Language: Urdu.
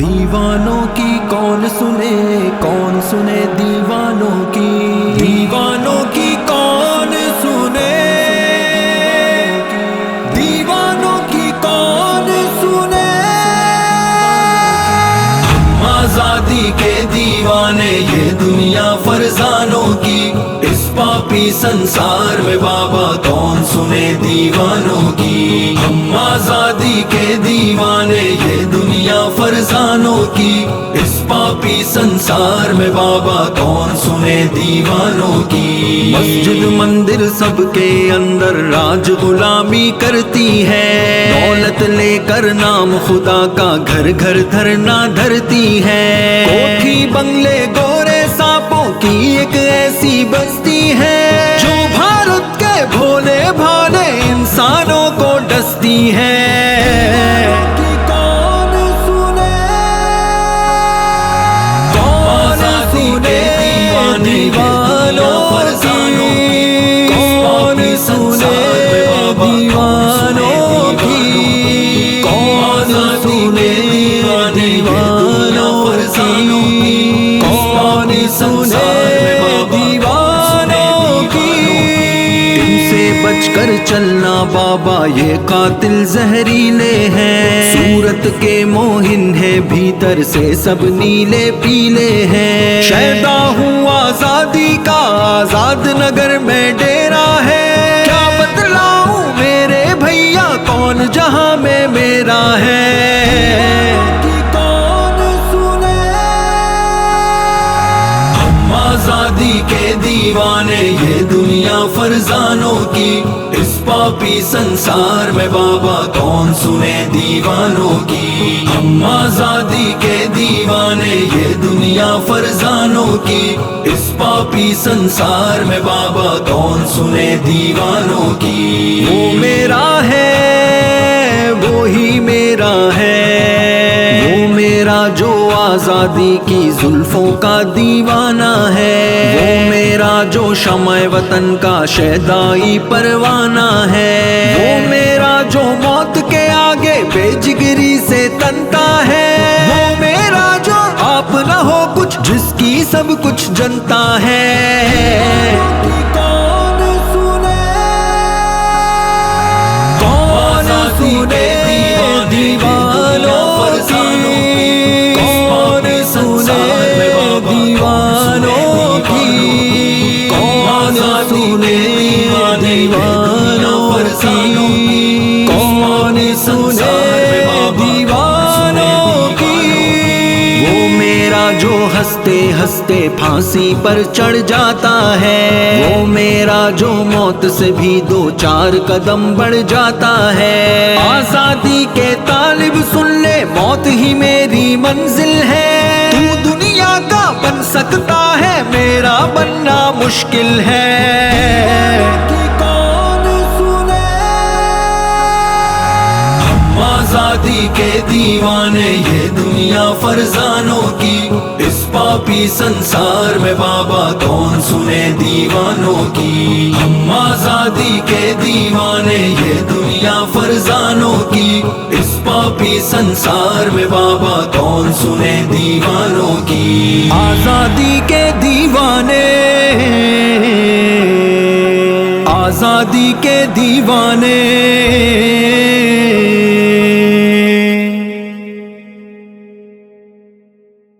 دیوانوں کی کون سنے کون سنے دیوانوں کی؟ دیوانوں کی کون سنے؟ دیوانوں کی کون سنے؟ ہم آزادی کے دیوانے، یہ دنیا فرزانوں کی۔ اس پاپی سنسار میں بابا کون سنے دیوانوں کی؟ ہم آزادی کے دیوانے، یہ دنیا پاپی سنسار میں بابا کون سنے دیوانوں کی؟ مسجد مندر سب کے اندر راج غلامی کرتی ہے۔ دولت لے کر نام خدا کا گھر گھر دھرنا دھرتی ہے۔ کوٹھی بنگلے گورے سانپوں کی ایک ایسی بستی ہے۔ جو بھارت کے بھولے بھالے انسانوں کو ڈستی ہے۔ چلنا بابا، یہ قاتل زہریلے ہیں۔ صورت کے موہن ہے، بھیتر سے سب نیلے پیلے ہیں۔ شیدا ہوں آزادی کا، آزاد نگر میں ڈیرا ہے۔ کیا بتلاؤں میرے بھیا، کون جہاں میں میرا ہے؟ کون کے دیوانے دنیا فرزانوں کی، اس پاپی سنسار میں بابا کون سنے دیوانوں کی؟ ہم آزادی کے دیوانے، یہ دنیا فرزانوں کی۔ اس پاپی سنسار میں بابا کون سنے دیوانوں کی؟ وہ میرا ہے جو آزادی کی زلفوں کا دیوانہ ہے۔ وہ میرا جو شمع وطن کا شہدائی پروانہ ہے۔ وہ میرا جو موت کے آگے بے جگری سے تنتا ہے۔ وہ میرا جو آپ نہ ہو کچھ جس کی سب کچھ جنتا ہے۔ جو ہنستے ہنستے پھانسی پر چڑھ جاتا ہے۔ وہ میرا جو موت سے بھی دو چار قدم بڑھ جاتا ہے۔ آزادی کے طالب سن لے، موت ہی میری منزل ہے۔ تو دنیا کا بن سکتا ہے، میرا بننا مشکل ہے۔ کے دیوانے، یہ دنیا فرزانوں کی۔ اس پاپی سنسار میں بابا کون سنے دیوانوں کی۔ ہم آزادی کے دیوانے، یہ دنیا فرزانوں کی۔ اس پاپی سنسار میں بابا کون سنے دیوانوں کی۔ آزادی کے دیوانے، آزادی کے دیوانے۔